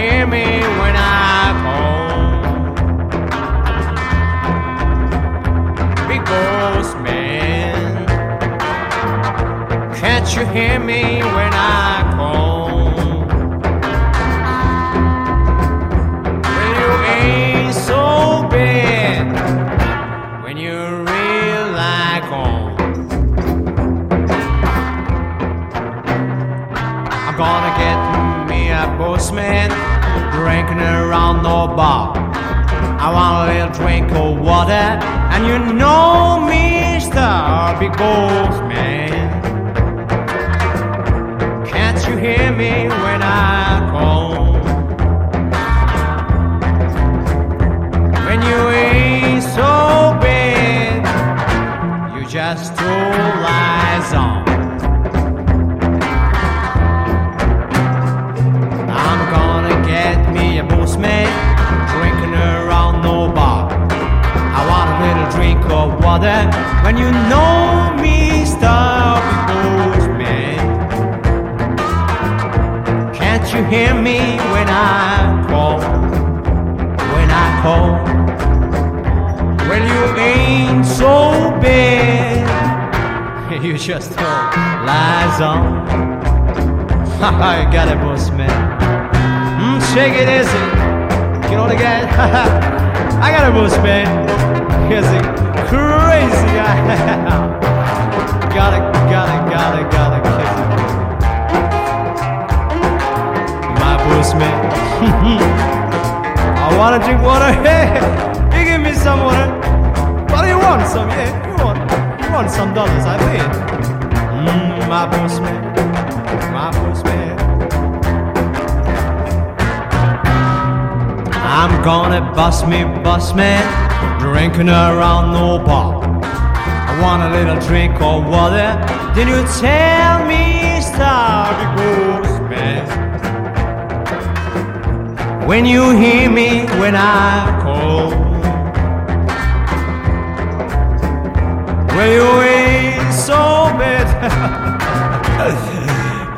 hear me when I call? Boss man, can't you hear me when I call? Well, you ain't so bad when you real like. I'm gonna get me a postman drinking around the bar. I want a little drink of water, and you know, Mr. Big Postman. Can't you hear me when I call? When you ain't so bad, you just two water when you know me, stop postman. Can't you hear me when I call? When I call? When you ain't so bad, you just told lies on. I got it, boss man. Mm, shake it easy. Get on the guy. I got it, boss man. Here's a crazy guy. got it, got it, got it, got it, kiss it. My boss man. I wanna drink water. Hey, you give me some water. What you want? Some? Yeah, you want? You want some dollars? I pay it. Mm, my boss man. My boss man. I'm gonna bust me, bust man, drinking around no bar. I want a little drink of water. Then you tell me, stop the ghost man. When you hear me when I call, well you ain't so bad.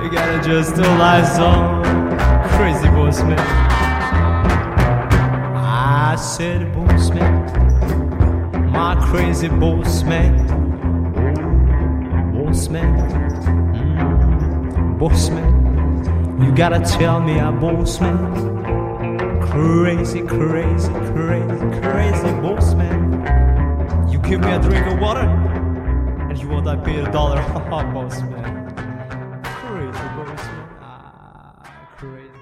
you gotta just do lies on, crazy boss man. I said, boss man, my crazy boss man, boss man, mm, boss man. You gotta tell me, a boss man, crazy, crazy, crazy, crazy boss man. You give me a drink of water, and you want I pay a dollar, boss man. Crazy boss man, ah, crazy.